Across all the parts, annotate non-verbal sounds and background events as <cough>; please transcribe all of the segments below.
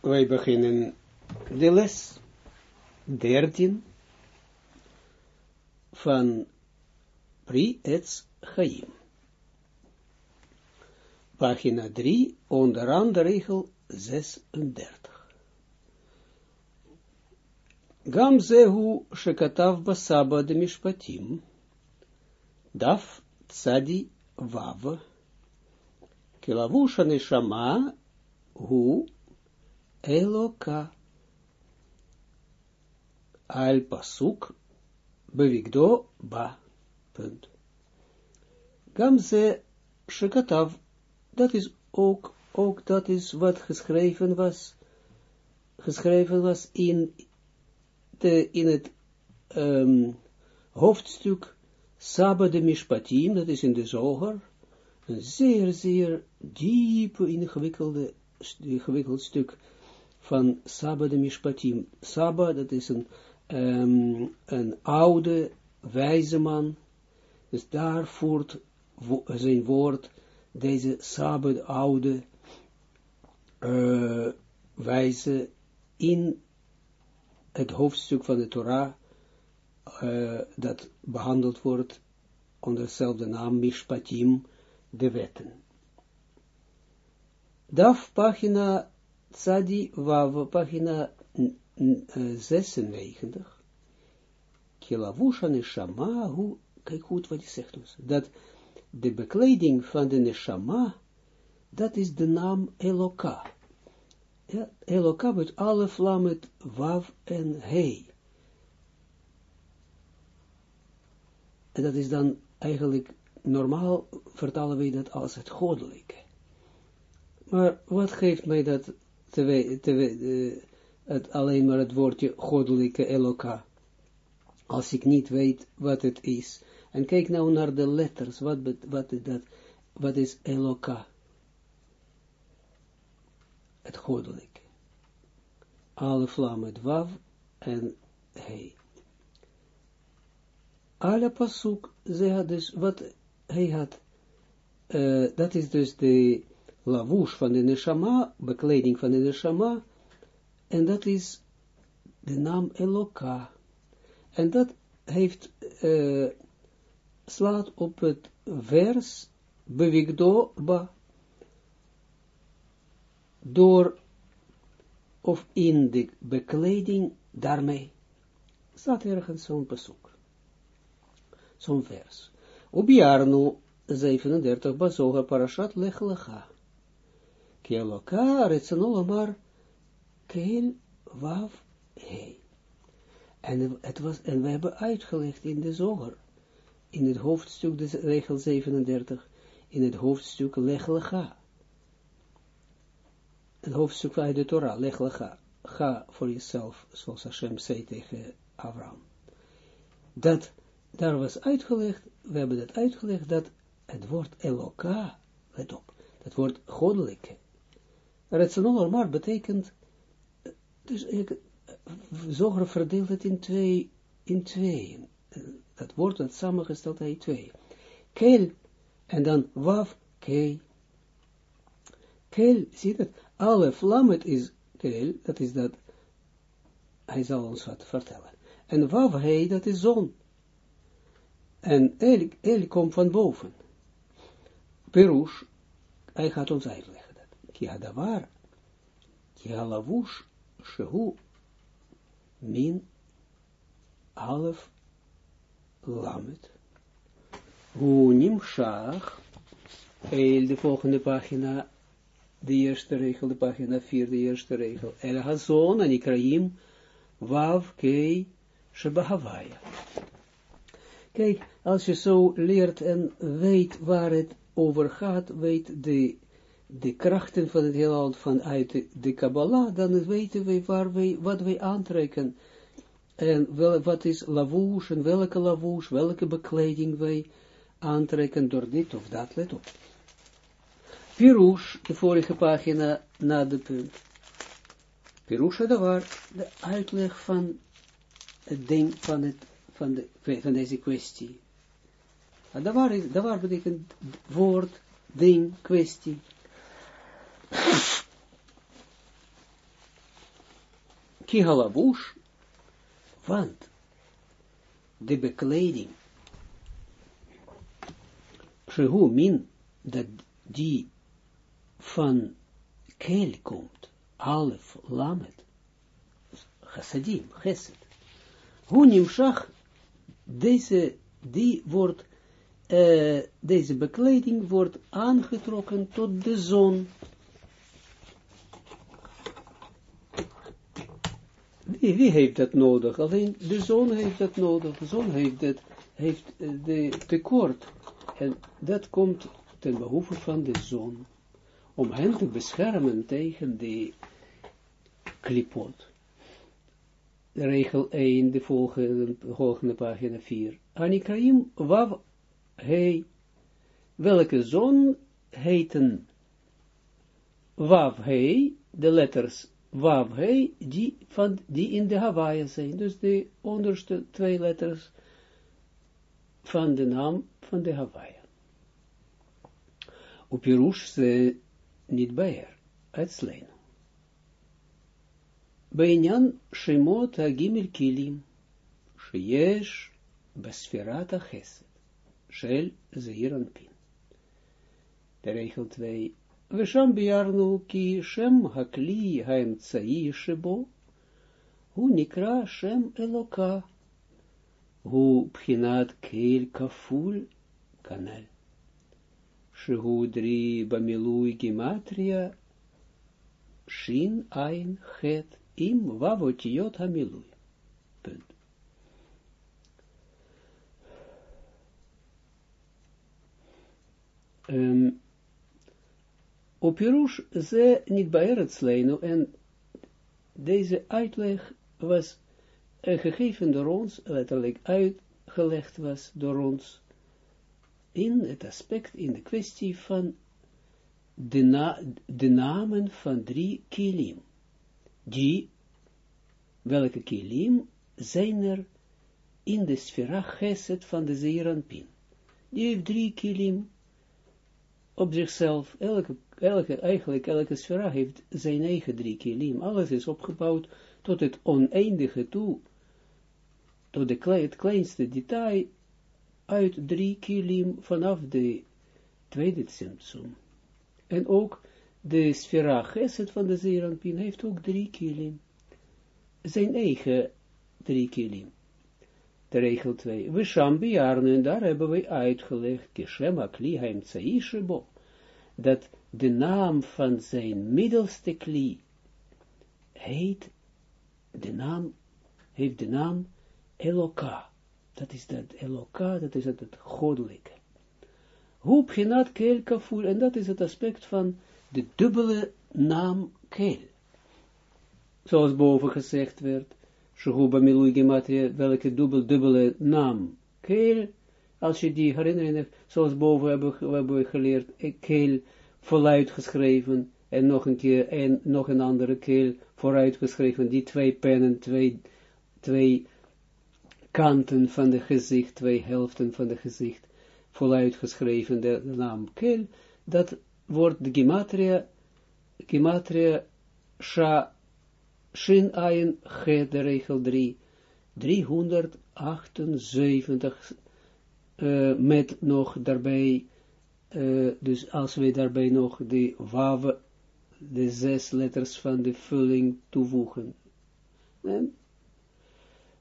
wij beginnen de les 13 van Pri Etz Chaim. Pagina 3, onderaan de regel 36. Gam zehu shekatav basaba de mishpatim, daf tzadi vav, kilavusha neshama hu Eloka. Al pasuk bevigdo ba. Punt. Gamze shekatav, dat is ook, ook dat is wat geschreven was, geschreven was in, de, in het um, hoofdstuk Saba de Mishpatim, dat is in de zoger, een zeer, zeer diepe, ingewikkelde, ingewikkeld stuk van Saba de Mishpatim. Saba, dat is een, um, een oude, wijze man. Dus daar voert zijn woord, deze Saba, de oude, uh, wijze, in het hoofdstuk van de Torah, uh, dat behandeld wordt onder dezelfde naam, Mishpatim, de wetten. DAF, pagina Tzadi Wav, pagina 96. Kilavusha neshama, hoe, kijk goed wat hij zegt ons, dat de bekleding van de neshama, dat is de naam Eloka. Ja, Eloka met alle vlammen Wav en He. En dat is dan eigenlijk, normaal vertalen we dat als het goddelijke. Maar wat geeft mij dat te, te, uh, het, alleen maar het woordje goddelijke Eloka, als ik niet weet wat het is. En kijk nou naar de letters, wat, wat, dat, wat is Eloka? Het goddelijke. Alle vlammen, wav en hij. Alle pasuk, ze had dus, wat hij had, uh, dat is dus de lavush van de neshama, bekleding van de neshama, en dat is de naam Eloka. En dat heeft, uh, slaat op het vers Bevigdo ba, door of in de bekleding daarmee, staat ergens zo'n bezoek, zo'n vers. Ubiarnu 37, Bazoga Parashat Lech Lecha. Kieloka, Retsanol Keel, Wav, He. En, het was, en we hebben uitgelegd in de zoger, in het hoofdstuk, de regel 37, in het hoofdstuk Lech Lecha. Het hoofdstuk uit de Torah, Lech Lecha. Ga voor jezelf, zoals Hashem zei tegen Abraham. Dat, daar was uitgelegd, we hebben dat uitgelegd, dat het woord Eloka, let op, dat woord goddelijke, Retsanol maar betekent, dus Zoger verdeelt het in twee, in twee. Dat woord dat samengesteld hij twee. Kel, en dan waf, kei. Kel, zie dat, alle vlammet is kel, dat is dat, hij zal ons wat vertellen. En waf, hij, dat is zon. En el, el komt van boven. Perush, hij gaat ons uitleggen כי הדבר, כי הלבוש שהוא min alef lamet. Hoe nimshach, heel de volgende pagina, de eerste regel, de pagina 4, de eerste regel. El hazon, anikraim, wav, kei, shebahavaya. Kijk, als je zo leert en weet waar het over gaat, weet de de krachten van het heelal vanuit de, de Kabbalah, dan weten we waar wij, wat wij aantrekken. En wel, wat is lavouche, en welke lavouche, welke bekleding wij aantrekken door dit of dat, let op. Pirush, de vorige pagina, na de punt. Dat was de uitleg van het ding, van, het, van, de, van deze kwestie. En dat waar betekent woord, ding, kwestie. Kihalavush, want de bekleding, shehu min, dat die van kel komt, alef, lamet, chassadim, chesed, hoe nimshach, deze, die wordt, uh, deze bekleding wordt aangetrokken tot de zon, Wie, heeft dat nodig? Alleen de zon heeft dat nodig. De zon heeft, dat, heeft de tekort. En dat komt ten behoeve van de zon. Om hen te beschermen tegen de klipot. Regel 1, de volgende, volgende pagina 4. Anikraim wav hei. Welke zon heten wav hei, de letters Wav, hey, die, van, die in de Hawaii zijn. Dus de onderste twee letters van de naam van de Hawaii. Op Jerush ze niet bij er, uit Beinyan Shemot Hagimel Kilim, Sheyesh Besferat Chesed, Shel Zeiran Pin. De regel 2 Vesham biarnu ki shem hakli haemtsai shebo, hu nikra shem eloka, hu pchinat keil kaful kanal. Shehu dri bamilui gematria, shin ein het im vavotiot hamilui. Punt. Op Pirush ze niet bij en deze uitleg was gegeven door ons, letterlijk uitgelegd was door ons, in het aspect, in de kwestie van de, na, de namen van drie kilim. Die, welke kilim zijn er in de sfera geset van de Zeeranpin. Die heeft drie kilim op zichzelf, elke elke, eigenlijk elke sfera heeft zijn eigen drie kilim. Alles is opgebouwd tot het oneindige toe, tot de, het kleinste detail uit drie kilim vanaf de tweede symptom. En ook de sfera geset van de Zeranpin heeft ook drie kilim. Zijn eigen drie kilim. De regel 2. We shambi en daar hebben we uitgelegd, Kishema kli haim tsaishebo, dat de naam van zijn middelste kli heet, de naam, heeft de naam Eloka. Dat is dat Eloka, dat is het, het goddelijke. Hoe keel en dat is het aspect van de dubbele naam keel. Zoals boven gezegd werd, Shehuba Milui Gematria, welke dubbel, dubbele naam keel, als je die herinnering hebt, zoals boven hebben, hebben we geleerd, keel, voluit geschreven, en nog een keer, en nog een andere keer vooruit geschreven, die twee pennen, twee, twee kanten van de gezicht, twee helften van de gezicht, voluit geschreven, de, naam Kel, dat wordt de gematria, gematria, sha, shin ayin, ge, de regel 3, 378, uh, met nog daarbij uh, dus als we daarbij nog de wav, de zes letters van de vulling toevoegen. En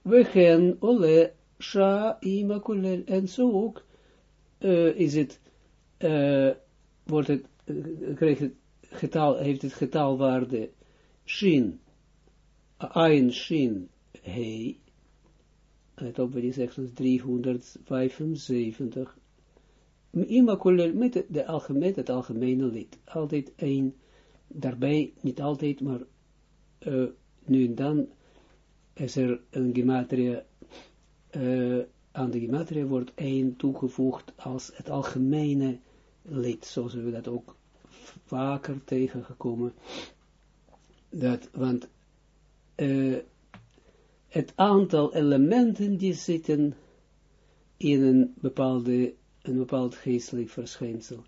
we ole sha imakulel. En zo ook uh, is het, uh, wordt het, krijgt het getal, heeft het getalwaarde shin, ein shin, hei, let op, die zegt 375 met de algemeen, het algemene lid. Altijd één, daarbij, niet altijd, maar uh, nu en dan is er een gematria, uh, aan de gematria wordt één toegevoegd als het algemene lid, zoals we dat ook vaker tegengekomen. Dat, want uh, het aantal elementen die zitten in een bepaalde een bepaald geestelijk verschijnsel.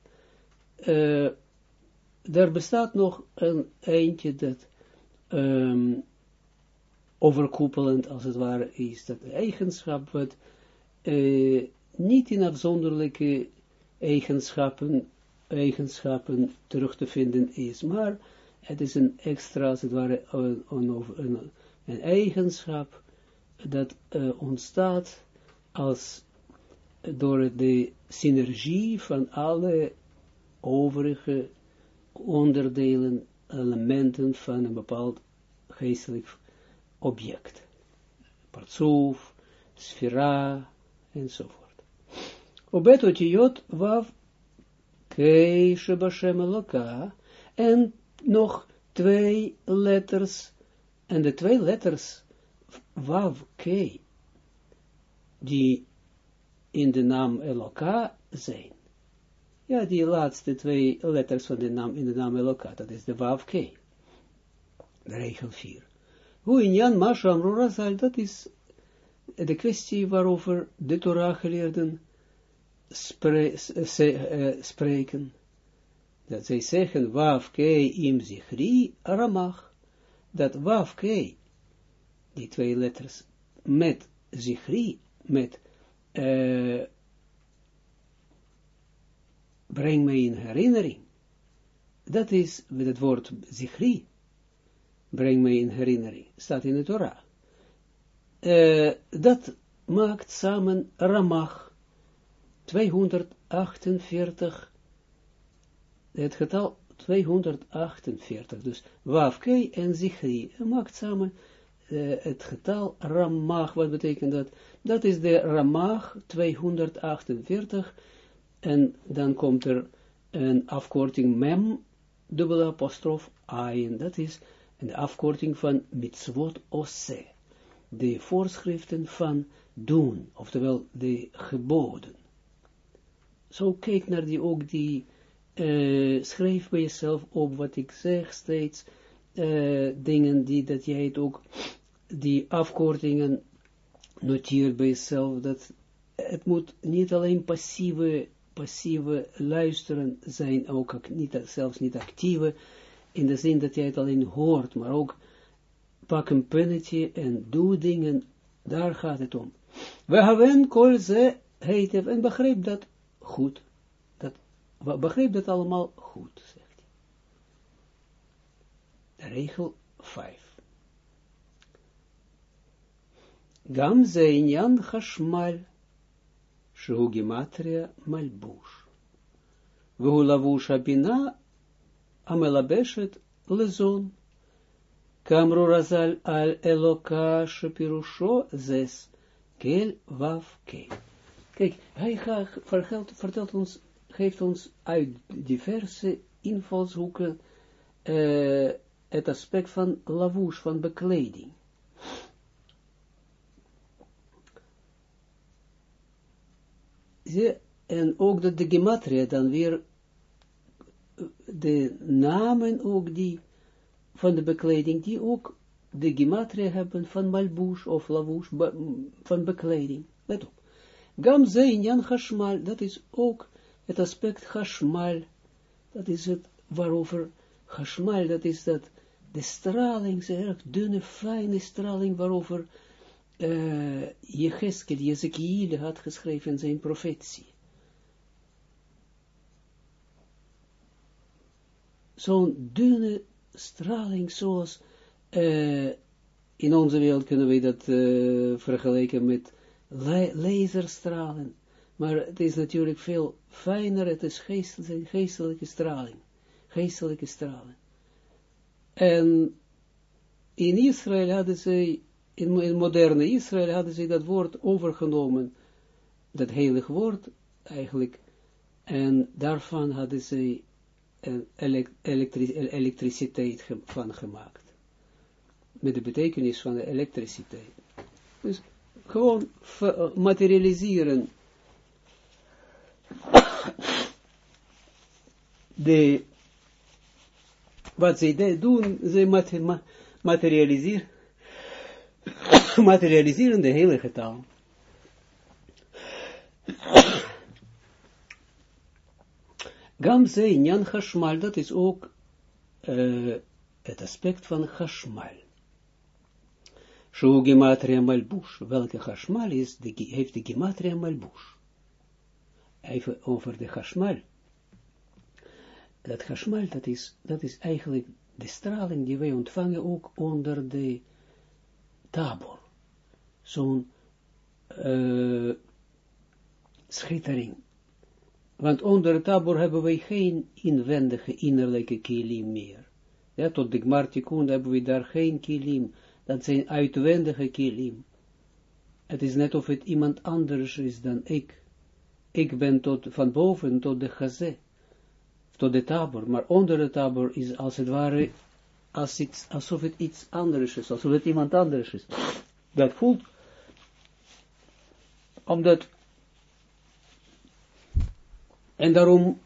Er bestaat nog een eentje dat, um, overkoepelend als het ware is, dat eigenschap wat uh, niet in afzonderlijke eigenschappen, eigenschappen terug te vinden is, maar het is een extra, als het ware, een, een, eigenschap dat uh, ontstaat als door de synergie van alle overige onderdelen, elementen van een bepaald geestelijk object. Partsoef, sfera, enzovoort. Obet otiot wav kei shebashem eloka, en nog twee letters, en de twee letters wav kei, die in de naam Eloka zijn. Ja, die laatste twee letters van de naam, in de naam Eloka, dat is de Wav K. De regel 4. Hoe in Jan dat is de kwestie waarover de Torah geleerden uh, spreken. Dat zij zeggen, Wav K im zichri ramach. Dat Wav K, die twee letters, met zichri, met uh, breng mij in herinnering. Dat is met het woord zichri. Breng mij in herinnering. Staat in de Torah. Uh, dat maakt samen Ramach 248. Het getal 248. Dus Wafkei en Zichri maakt samen uh, het getal Ramach. Wat betekent dat? Dat is de Ramach 248 en dan komt er een afkorting mem, dubbele apostrof ayin, dat is een afkorting van mitzvot ose, de voorschriften van doen, oftewel de geboden. Zo kijk naar die ook die, uh, schrijf bij jezelf op wat ik zeg steeds, uh, dingen die, dat jij het ook, die afkortingen noteert bij jezelf, dat het moet niet alleen passieve passieve luisteren zijn ook niet, zelfs niet actieve, in de zin dat jij het alleen hoort, maar ook pak een pennetje en doe dingen, daar gaat het om. We hebben kol ze heet en begreep dat goed. Dat, begreep dat allemaal goed, zegt hij. Regel 5. Gam ze inyan chashmal שהוא גימטריה מלבוש. והוא לבוש הבינה המלבשת לזון. כאמרו רז"ל על אלוקה שפירושו זס, kel waf kei. Kijk, hij gaat, vertelt, vertelt ons, geeft ons uit diverse invalshoeken uh, het aspect van lavouche, van bekleding. En ook dat de gematria dan weer de namen ook die van de bekleding, die ook de gematria hebben van malbush of lavouche, van bekleding. Let op. Gam Jan Hashmal, dat is ook het aspect Hashmal, dat is het waarover Hashmal, dat is dat de straling, ze erg dunne, fijne straling waarover uh, Jecheskel, Jezekiel had geschreven zijn profetie. Zo'n dunne straling zoals uh, in onze wereld kunnen we dat uh, vergelijken met le laserstralen. Maar het is natuurlijk veel fijner, het is geestelijke, geestelijke straling. Geestelijke straling. En in Israël hadden zij in, moderne Israël hadden ze dat woord overgenomen, dat heilig woord eigenlijk, en daarvan hadden ze een elektriciteit van gemaakt. Met de betekenis van de elektriciteit. Dus gewoon materialiseren <coughs> de, wat zij doen, ze materialiseren <coughs> materialiseren de heilige taal. <coughs> Gamze Nyan Hashmal, dat is ook uh, het aspect van Hashmal. Shu gematria malbush. Welke chashmal is, de, heeft de gematria malbush. Even over de chashmal. Dat chashmal, dat is, dat is eigenlijk de straling die wij ontvangen ook onder de tabor. Zo'n uh, schittering. Want onder de tabor hebben wij geen inwendige, innerlijke kilim meer. Ja, tot de Gmartikun hebben we daar geen kilim. Dat zijn uitwendige kilim. Het is net of het iemand anders is dan ik. Ik ben tot, van boven tot de gazé, tot de tabor, maar onder de tabor is als het ware, als iets, alsof het iets anders is, alsof het iemand anders is. Dat voelt, omdat, en daarom,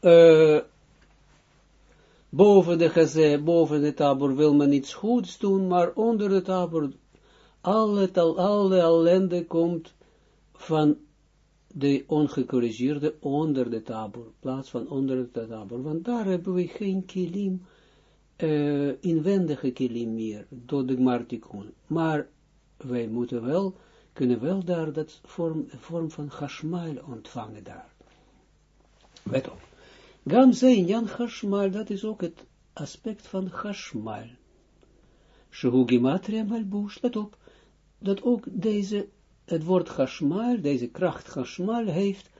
uh, boven de gazé, boven de tabor wil men iets goeds doen, maar onder de tabor, alle, alle ellende komt van de ongecorrigeerde onder de tabor, plaats van onder de tabor, want daar hebben we geen kilim, uh, inwendige kilim meer, door de martikun. Maar wij moeten wel, kunnen wel daar dat vorm, vorm van chashmal ontvangen daar. Let op. Gam zijn Jan Chashmal, dat is ook het aspect van Chashmal. Shehu Gematria Malbush, let op, dat ook deze, het woord Chashmal, deze kracht Chashmal heeft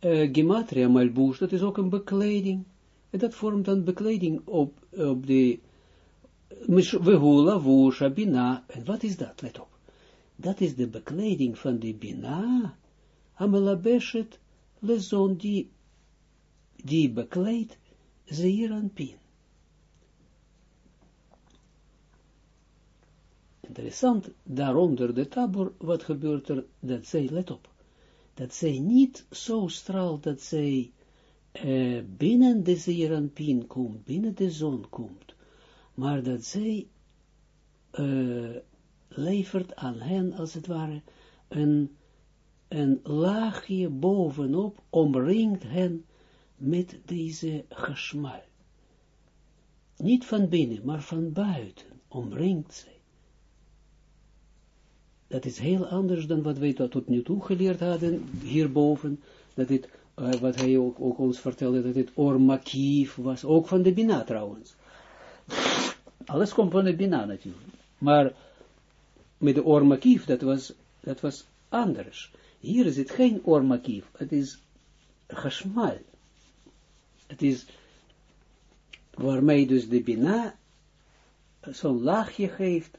uh, Gematria Malbush, dat is ook een bekleding. En dat vormt dan bekleding op, op de Vehula, Vusha, Bina. En wat is dat? Let op. Dat is de bekleding van de Bina. Amelabeshet, lezon die die bekleedt zeer en pin. Interessant, daaronder de tabor, wat gebeurt er, dat zij, let op, dat zij niet zo straalt, dat zij uh, binnen de zeer en pin komt, binnen de zon komt, maar dat zij uh, levert aan hen, als het ware, een, een laagje bovenop, omringt hen met deze geschmal. Niet van binnen, maar van buiten, omringt zij. Dat is heel anders dan wat wij tot nu toe geleerd hadden, hierboven, dat dit, uh, wat hij ook, ook, ons vertelde, dat dit ormakief was, ook van de Bina trouwens. Alles komt van de Bina natuurlijk. Maar met de ormakief, dat was, dat was anders. Hier is het geen ormakief, het is geschmal. Het is waarmee dus de Bina zo'n laagje geeft,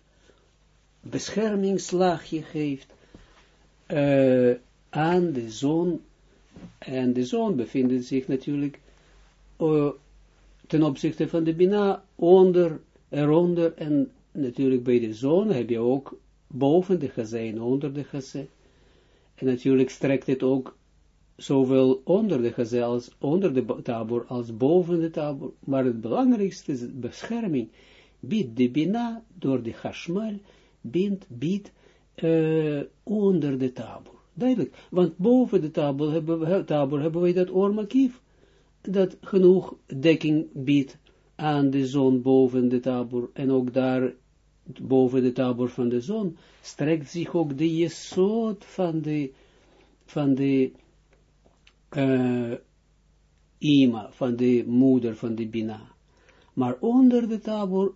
beschermingslaagje geeft, uh, aan de zon. En de zon bevindt zich natuurlijk uh, ten opzichte van de Bina onder, eronder. En natuurlijk bij de zon heb je ook boven de gazé en onder de gazé. En natuurlijk strekt het ook zowel onder de gezel als onder de tabor als boven de tabor, maar het belangrijkste is bescherming, biedt de bina door de hashmal, biedt, biedt uh, onder de tabor. Duidelijk, want boven de tabor hebben we, hebben we dat oormakief, dat genoeg dekking biedt aan de zon boven de tabor, en ook daar boven de tabor van de zon, strekt zich ook de jesot van de, van de uh, ima, van de moeder van de Bina. Maar onder de tabor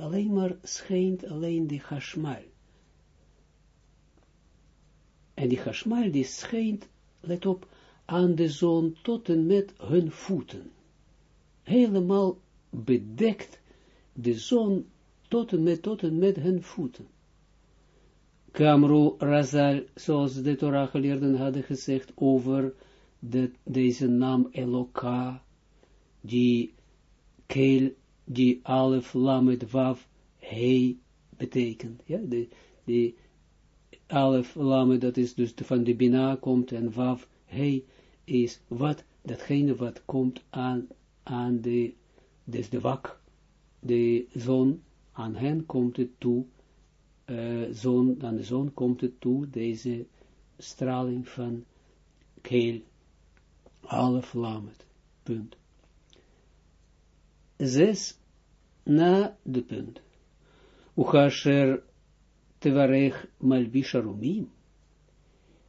alleen maar schijnt alleen de Hashmal. En die Hashmal die schijnt, let op, aan de zon tot en met hun voeten. Helemaal bedekt de zon tot en met, tot en met hun voeten. Kamru Razal, zoals de Torah geleerden hadden gezegd over de, deze naam Eloka, die keel, die alef, lamet, waf, hei betekent. Ja, de, de alef, lamet, dat is dus van de bina komt, en waf, hei, is wat, datgene wat komt aan, aan de, dus de wak, de zon, aan hen komt het toe, uh, zon, aan de zon komt het toe, deze straling van keel, Alef lamet. Punt. Zes na de punt. Tevarech malbish arumim,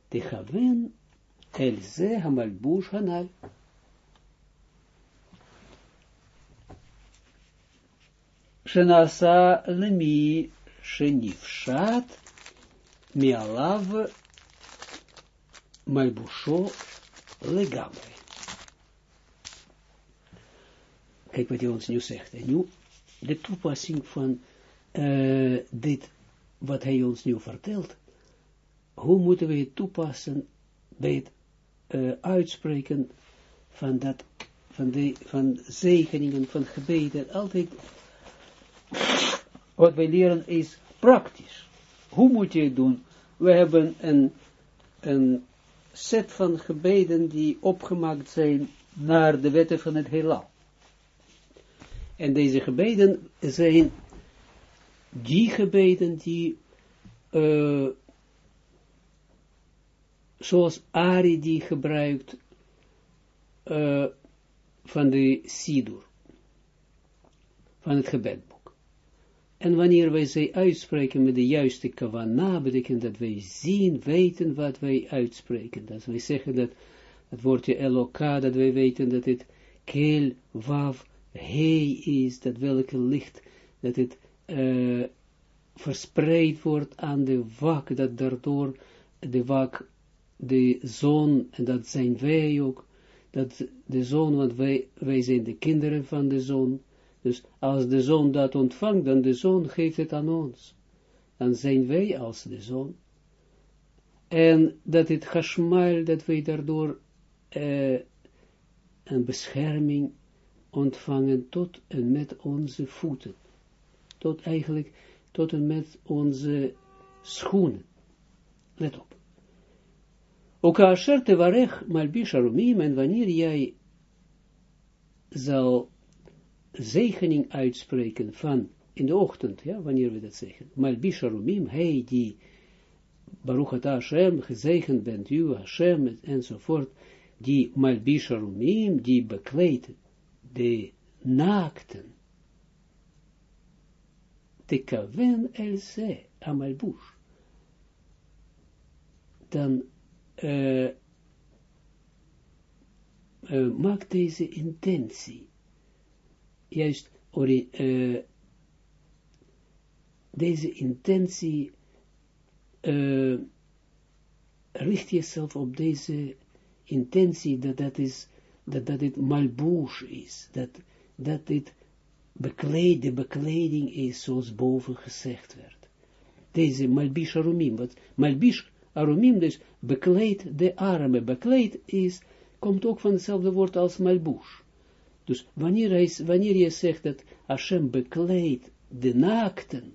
te gaven el ze hamalbush hanal. Shenasa lemi shenifshat mialav malbusho legamre. Kijk wat hij ons nu zegt. Nu de toepassing van uh, dit, wat hij ons nu vertelt. Hoe moeten we het toepassen bij het uh, uitspreken van dat, van de, van zegeningen, van gebeden, altijd, wat wij leren is praktisch. Hoe moet je het doen? We hebben een, een set van gebeden die opgemaakt zijn naar de wetten van het heelal. En deze gebeden zijn die gebeden die, uh, zoals Ari die gebruikt uh, van de Sidur, van het gebedboek. En wanneer wij ze uitspreken met de juiste kavana, betekent dat wij zien, weten wat wij uitspreken. Dat wij zeggen dat het woordje eloka, dat wij weten dat het keel, wav, hij is, dat welke licht, dat het uh, verspreid wordt aan de wak, dat daardoor de wak, de zon, en dat zijn wij ook, dat de zon, want wij, wij zijn de kinderen van de zon, dus als de zon dat ontvangt, dan de zon geeft het aan ons. Dan zijn wij als de zon. En dat het geschmaal, dat wij daardoor uh, een bescherming ontvangen tot en met onze voeten. Tot eigenlijk, tot en met onze schoenen. Let op. Ook asher te warech malbish arumim, en wanneer jij zal zegening uitspreken van, in de ochtend, ja, wanneer we dat zeggen, malbish arumim, hij die, Baruch Hashem, gezegend bent u, Hashem, enzovoort, die malbish arumim, die bekleedt de naakten, te kaven el ze, amalbush, dan uh, uh, maak deze intentie, juist ori, uh, deze intentie, richt jezelf op deze intentie, dat dat is dat, dat het malbush is, dat, dat dit bekleed, de bekleding is zoals boven gezegd werd. Deze malbish arumim, wat malbish arumim dus bekleed de armen, bekleed is, komt ook van hetzelfde woord als malbush. Dus wanneer, hij, wanneer je zegt dat Hashem bekleedt de naakten,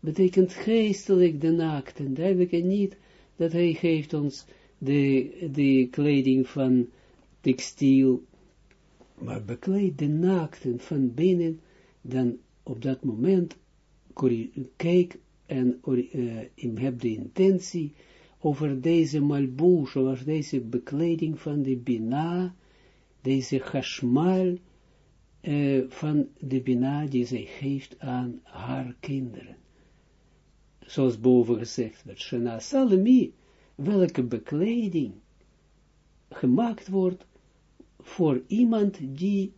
betekent geestelijk de naakten, duidelijk niet dat hij geeft ons de, de kleding van textiel, maar bekleed de naakten van binnen, dan op dat moment kijk en uh, heb de intentie over deze malbouche, over deze bekleding van de bina, deze chashmal uh, van de bina die zij geeft aan haar kinderen. Zoals boven gezegd werd, Shana Salemi, welke bekleding gemaakt wordt voor iemand die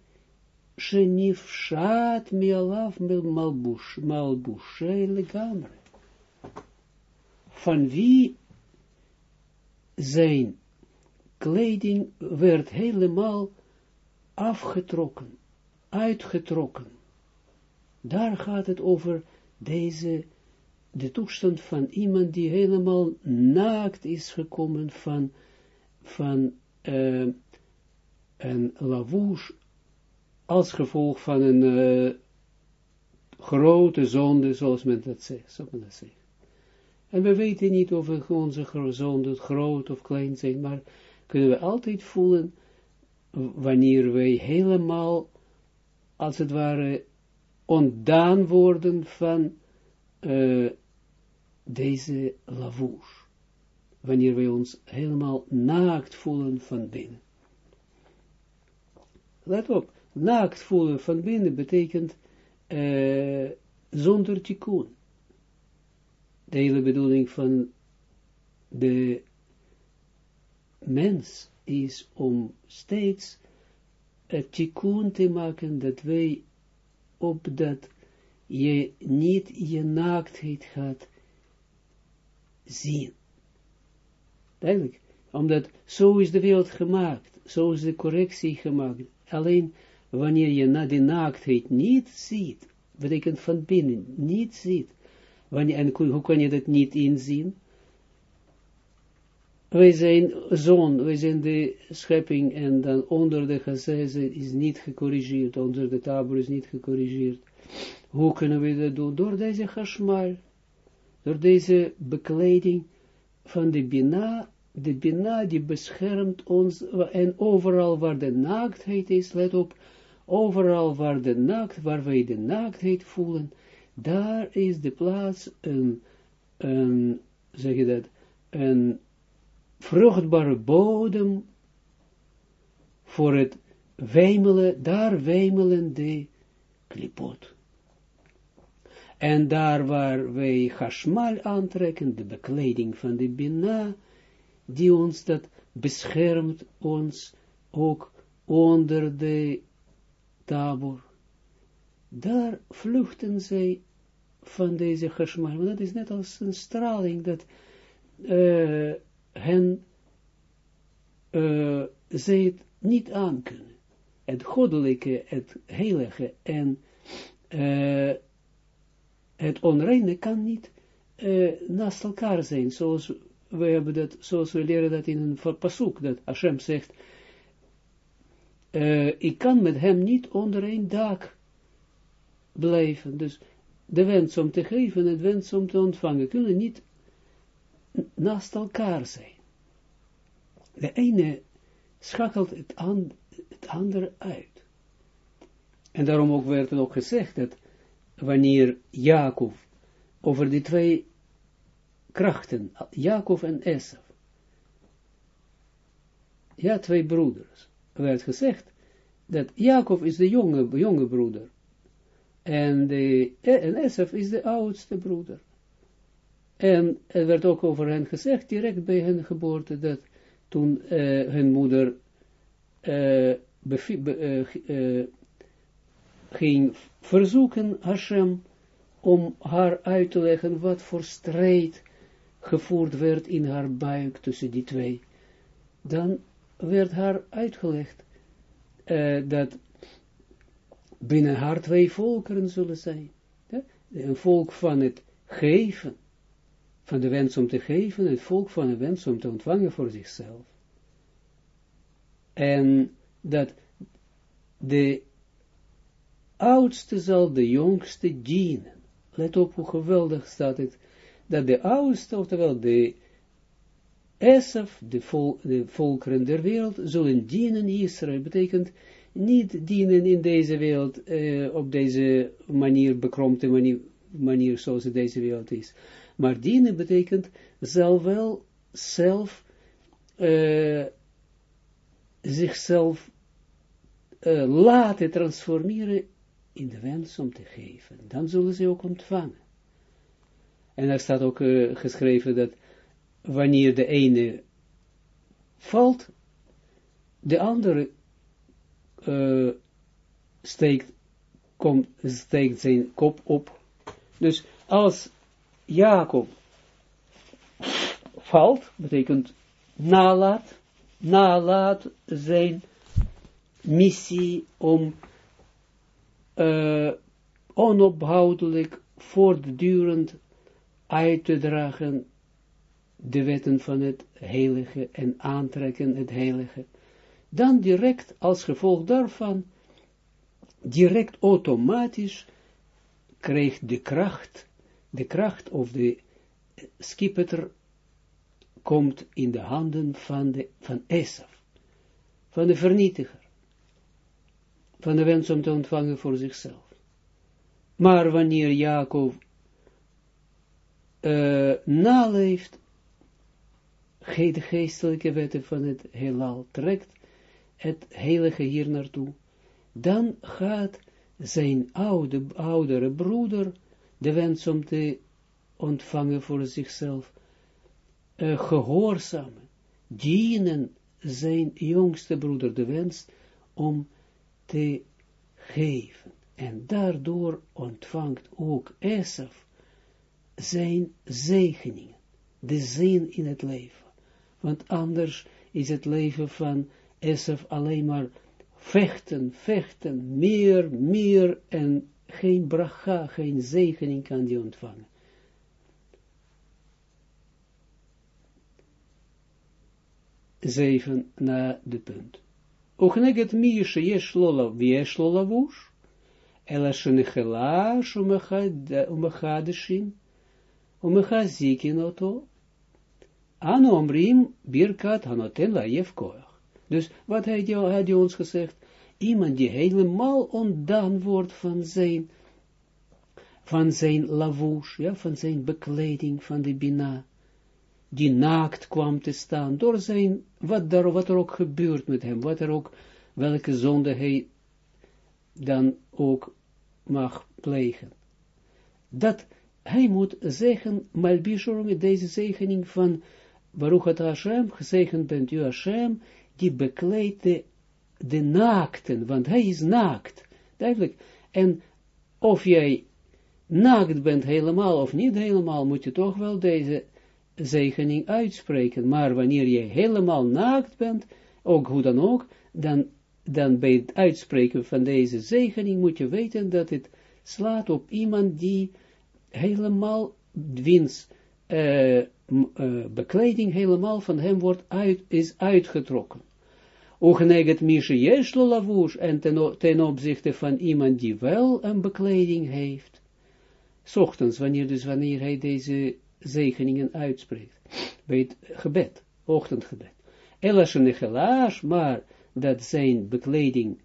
mialav malbush, malbushe legamre. Van wie zijn kleding werd helemaal afgetrokken, uitgetrokken. Daar gaat het over deze, de toestand van iemand die helemaal naakt is gekomen van, van een lavouche als gevolg van een uh, grote zonde, zoals men dat zegt. Men dat. En we weten niet of onze zonden groot of klein zijn, maar kunnen we altijd voelen wanneer wij helemaal, als het ware, ontdaan worden van uh, deze lavouche. Wanneer wij ons helemaal naakt voelen van binnen. Let op, naakt voelen van binnen betekent uh, zonder tikkun. de hele bedoeling van de mens is om steeds het tikkun te maken dat wij op dat je niet je naaktheid gaat zien. Duidelijk. Omdat zo is de wereld gemaakt. Zo is de correctie gemaakt. Alleen wanneer je na de naaktheid niet ziet, betekent van binnen, niet ziet. Wanneer, en hoe kan je dat niet inzien? Wij zijn zon, wij zijn de schepping en dan onder de gezeze is niet gecorrigeerd, onder de tabel is niet gecorrigeerd. Hoe kunnen we dat doen? Door deze chashmal, door deze bekleding van de Bina, de Bina die beschermt ons, en overal waar de naaktheid is, let op, overal waar de naakt, waar wij de naaktheid voelen, daar is de plaats een, zeg je dat, een vruchtbare bodem voor het wemelen, daar wemelen de klipot. En daar waar wij hashmal aantrekken, de bekleding van de bina, die ons dat beschermt, ons ook onder de tabor, daar vluchten zij van deze hashmal. Maar dat is net als een straling dat uh, hen uh, zij het niet aankunnen. Het goddelijke, het heilige en uh, het onreine kan niet naast elkaar zijn, zoals we hebben dat, zoals we leren dat in een pasuk, dat Hashem zegt, uh, ik kan met hem niet onder één dak blijven. Dus de wens om te geven en de wens om te ontvangen kunnen niet naast elkaar zijn. De ene schakelt het, het andere uit. En daarom ook werd het ook gezegd dat wanneer Jacob over die twee krachten, Jacob en Esau, ja, twee broeders, werd gezegd dat Jacob is de jonge, jonge broeder en, de, en Esau is de oudste broeder. En er werd ook over hen gezegd, direct bij hun geboorte, dat toen uh, hun moeder uh, uh, ging verzoeken Hashem om haar uit te leggen wat voor strijd gevoerd werd in haar buik tussen die twee. Dan werd haar uitgelegd dat binnen haar twee volkeren zullen zijn. Een volk van het geven van de wens om te geven, het volk van de wens om te ontvangen voor zichzelf. En dat de oudste zal de jongste dienen. Let op hoe geweldig staat het, dat de oudste, oftewel de Esaf, de, vol, de volkeren der wereld, zullen dienen Israël. Betekent niet dienen in deze wereld, uh, op deze manier, bekrompte manier, zoals het deze wereld is. Maar dienen betekent, zal wel zelf, uh, zichzelf uh, laten transformeren in de wens om te geven. Dan zullen ze ook ontvangen. En er staat ook geschreven dat wanneer de ene valt, de andere uh, steekt, steekt zijn kop op. Dus als Jacob valt, betekent nalaat, nalaat zijn missie om uh, onophoudelijk, voortdurend uit te dragen de wetten van het heilige en aantrekken het heilige, dan direct als gevolg daarvan, direct automatisch krijgt de kracht de kracht of de skipper komt in de handen van, de, van Esaf, van de vernietiger, van de wens om te ontvangen voor zichzelf. Maar wanneer Jacob uh, naleeft, de geestelijke wetten van het heelal trekt, het heilige hier naartoe, dan gaat zijn oude, oudere broeder de wens om te ontvangen voor zichzelf, uh, gehoorzamen, dienen zijn jongste broeder de wens om te geven. En daardoor ontvangt ook Esaf zijn zegeningen, de zin in het leven. Want anders is het leven van Esaf alleen maar vechten, vechten, meer, meer en geen bracha, geen zegening kan die ontvangen. Zeven na de punt. Ochneget mi sheyesh lola, viesh lola vush, ela shenechela umechadeshin, umechazikin oto, anu omrim birkat hanoten la koach. Dus wat had hij ons gezegd? Iemand die helemaal ontdaan wordt van zijn, van zijn lavouche, ja, van zijn bekleding, van de bina, die naakt kwam te staan, door zijn, wat, daar, wat er ook gebeurt met hem, wat er ook, welke zonde hij dan ook mag plegen. Dat hij moet zeggen, Malbishor, deze zegening van Baruch Hashem, gezegend bent u Hashem, die bekleedt de, naakten, want hij is naakt, duidelijk. En of jij naakt bent helemaal of niet helemaal, moet je toch wel deze zegening uitspreken. Maar wanneer je helemaal naakt bent, ook hoe dan ook, dan, dan bij het uitspreken van deze zegening moet je weten dat het slaat op iemand die helemaal wiens uh, uh, bekleding helemaal van hem wordt uit, is uitgetrokken. Ugeneget mische lavush, en ten, opzichte van iemand die wel een bekleding heeft. Ochtends, wanneer dus wanneer hij deze zegeningen uitspreekt. Bij het gebed, ochtendgebed. Elashe nechelash, maar dat zijn bekleding,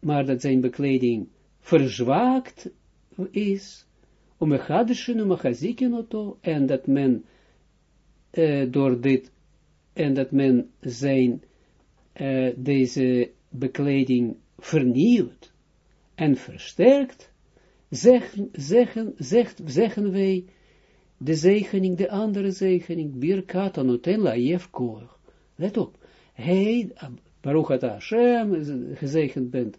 maar dat zijn bekleding verzwaakt is, om een om en dat men uh, door dit, en dat men zijn deze bekleding vernieuwt en versterkt, zeggen, zeggen, zegt, zeggen wij de zegening, de andere zegening, Birkat anoten laïef koor. Let op, hij, Baruch het Hashem, gezegend bent,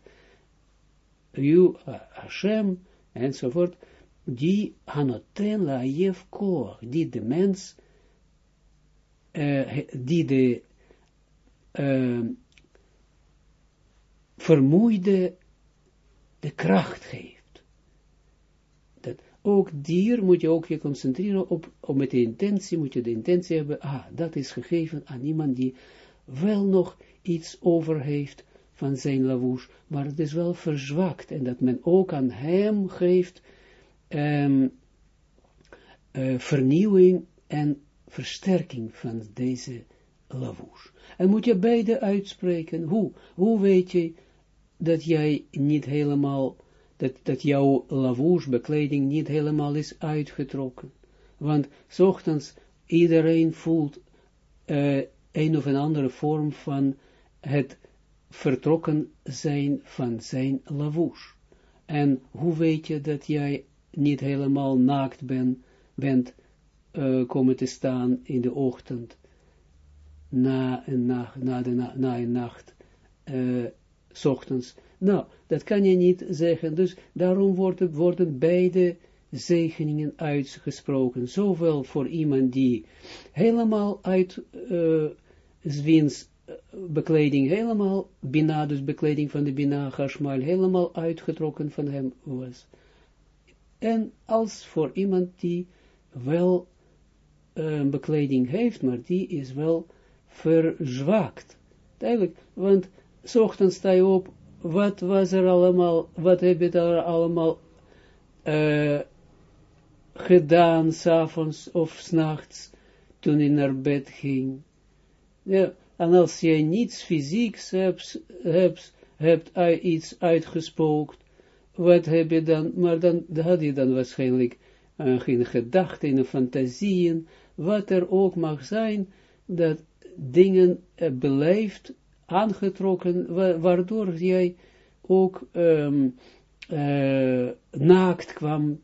u, Hashem, enzovoort, die anoten laïef koor, die de mens, die de vermoeide de kracht geeft. Dat ook dier moet je ook je concentreren op, op met de intentie, moet je de intentie hebben, ah, dat is gegeven aan iemand die wel nog iets over heeft van zijn lavouche, maar het is wel verzwakt en dat men ook aan hem geeft um, uh, vernieuwing en versterking van deze lavouche. En moet je beide uitspreken. Hoe? Hoe weet je dat jij niet helemaal, dat, dat jouw lavouche, bekleding niet helemaal is uitgetrokken? Want s ochtends iedereen voelt uh, een of een andere vorm van het vertrokken zijn van zijn lavouche. En hoe weet je dat jij niet helemaal naakt ben, bent uh, komen te staan in de ochtend? na een nacht, na, de, na, na een nacht, uh, ochtends. Nou, dat kan je niet zeggen, dus daarom worden, worden beide zegeningen uitgesproken, zowel voor iemand die helemaal uit uh, wiens uh, bekleding, helemaal bina, dus bekleding van de bina, helemaal uitgetrokken van hem was. En als voor iemand die wel een bekleding heeft, maar die is wel verzwakt. Duidelijk, want ochtends sta je op, wat was er allemaal, wat heb je daar allemaal uh, gedaan, s'avonds of s'nachts, toen je naar bed ging. Ja, en als je niets fysieks hebt, hebt, hebt iets uitgespookt, wat heb je dan, maar dan had je dan waarschijnlijk uh, geen gedachten, een fantasieën, wat er ook mag zijn, dat dingen uh, beleefd, aangetrokken, wa waardoor jij ook um, uh, naakt kwam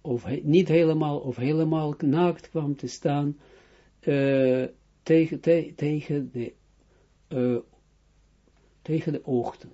of niet helemaal, of helemaal naakt kwam te staan, tegen, te, tegen, de, tegen de oogten.